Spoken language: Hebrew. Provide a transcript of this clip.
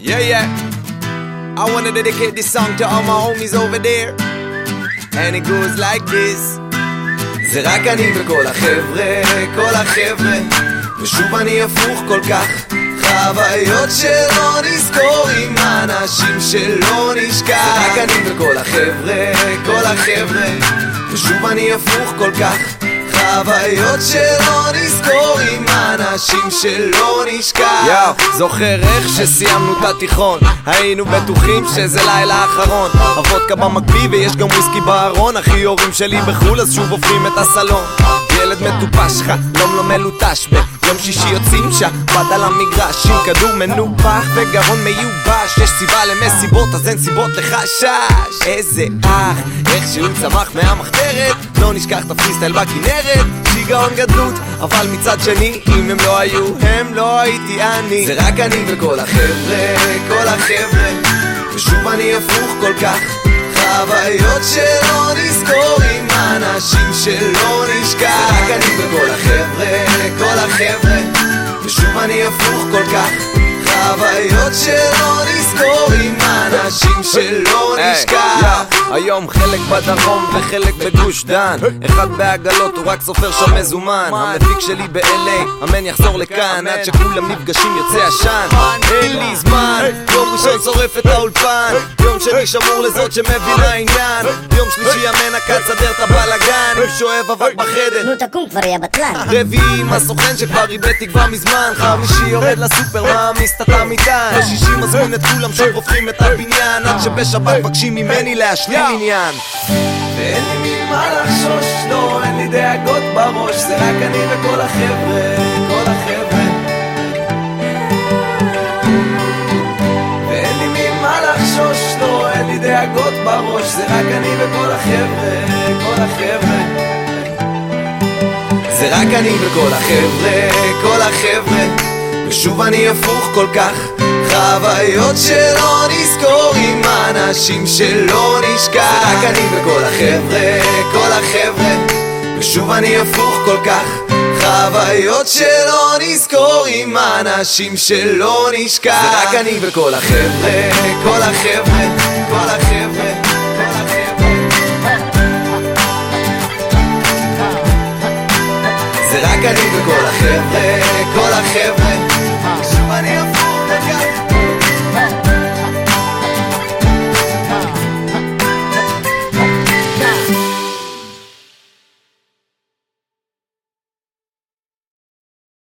Yeah, yeah. I wanna dedicate this song to all my homies over there. And it goes like this. זה רק אני וכל החבר'ה, כל החבר'ה ושוב אני הפוך כל כך חוויות שלא נזכור עם אנשים שלא נשכח זה רק אני וכל החבר'ה, כל החבר'ה ושוב אני הפוך כל כך חוויות שלא נזכור עם אנשים שלא נשכח. יאו, זוכר איך שסיימנו את התיכון היינו בטוחים שזה לילה אחרון. הוודקה במקפיא ויש גם וויסקי בארון אחי הורים שלי בחו"ל אז שוב הופכים את הסלון ילד מטופש, חלום לא מלוטש. ביום שישי יוצאים שבת על המגרש. עם כדור מנופח וגרון מיובש. יש סיבה למסיבות אז אין סיבות לחשש. איזה אח, איך שהוא צמח מהמחתרת. לא נשכח את הפריסטייל בכנרת. שיגעון גדלות אבל מצד שני אם הם לא היו הם לא הייתי אני. זה רק אני וכל החבר'ה, כל החבר'ה. ושוב אני הפוך כל כך. חוויות שלא נזכור עם אנשים שלא ושוב אני הפוך כל כך. חוויות שלא נזכור עם אנשים שלא נשכח היום חלק בדרום וחלק בגוש דן. אחד בעגלות הוא רק סופר שם מזומן. המפיק שלי ב-LA אמן יחזור לכאן עד שכולם נפגשים יוצא עשן. אין לי זמן יום ראשון שורף את האולפן. יום שני שמור לזאת שמבינה עניין. יום שלישי אמן הקץ סדר את הבלאגן עם שואב אבק בחדר. נו תקום כבר יא בטלן. רביעי עם הסוכן שכבר איבד תקווה מזמן. חמישי יורד לסופר מעמיס את המטען בשישי מזמין את כולם שוב הופכים את הבניין. עד שבשבת מבקשים ממני להשלים עניין ואין לי ממה לחשוש, לא, אין לי דאגות בראש זה רק אני וכל החבר'ה, כל החבר'ה. ואין לי ממה לחשוש, לא, אין לי דאגות בראש זה רק אני וכל החבר'ה, כל החבר'ה. זה רק אני וכל החבר'ה, כל החבר'ה ושוב אני הפוך כל כך. חוויות שלא נזכור עם אנשים שלא נשכח. רק אני וכל החבר'ה, כל החבר'ה. ושוב אני הפוך כל כך. חוויות שלא נזכור עם אנשים שלא נשכח. רק אני וכל החבר'ה, כל החבר'ה, כל החבר'ה רק אני וכל החבר'ה, כל החבר'ה